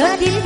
Hoa điên